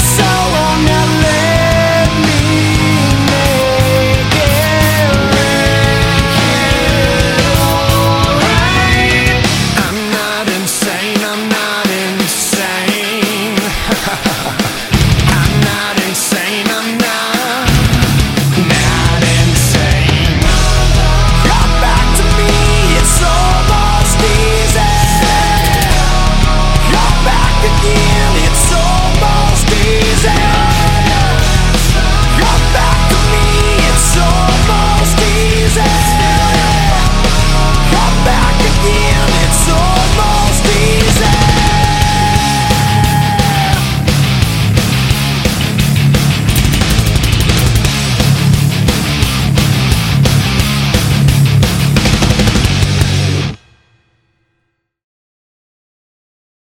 So.